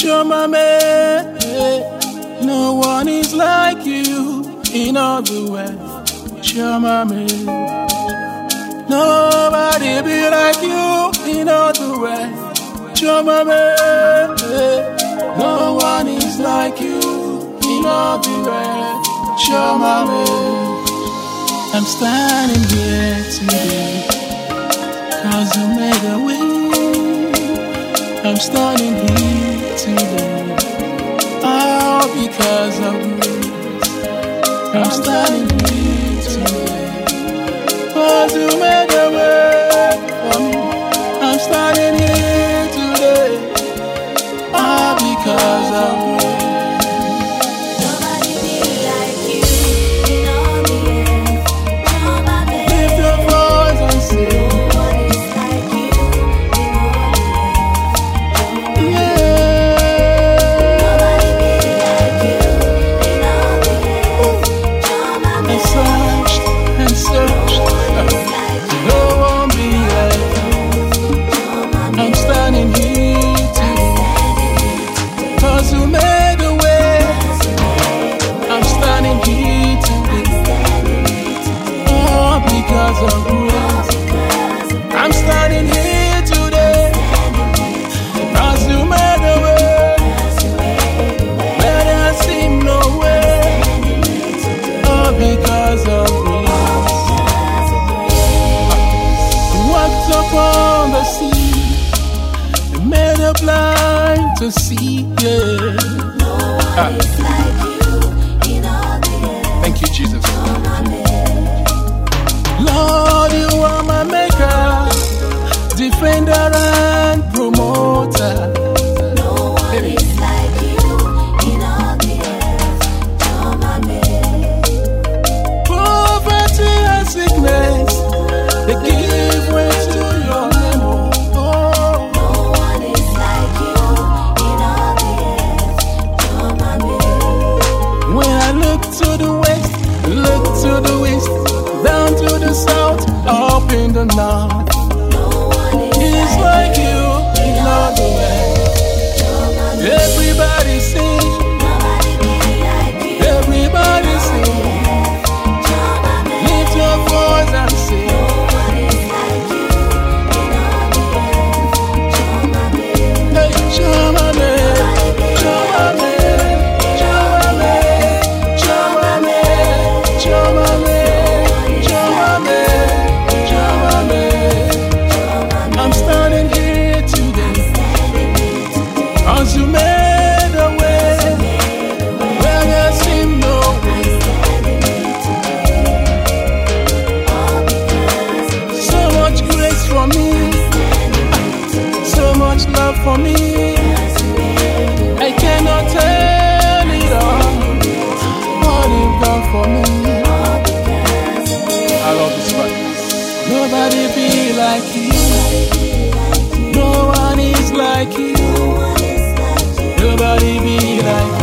Choma me. No one is like you in all the world. Me. Nobody be like you in all the world. Me. No one is like you in all the world. Me. I'm standing here today. Cause you made a way. I'm standing here today. All because of grace. I'm standing here today. Cause you because of grace. I'm standing here today. Cause you made a way. Where there seemed no way. All because of. You walked upon the sea. You made blind to see. Yeah. Defender and promoter. Poverty and sickness, they give way to your name. Oh, oh. When I look to the west, look to the down to the south, up in the north. It's like you in all the world. Everybody sing, for me. I cannot tell it all. What you've done for me. I love this part. Nobody be like you. No one is like you. Nobody be like you.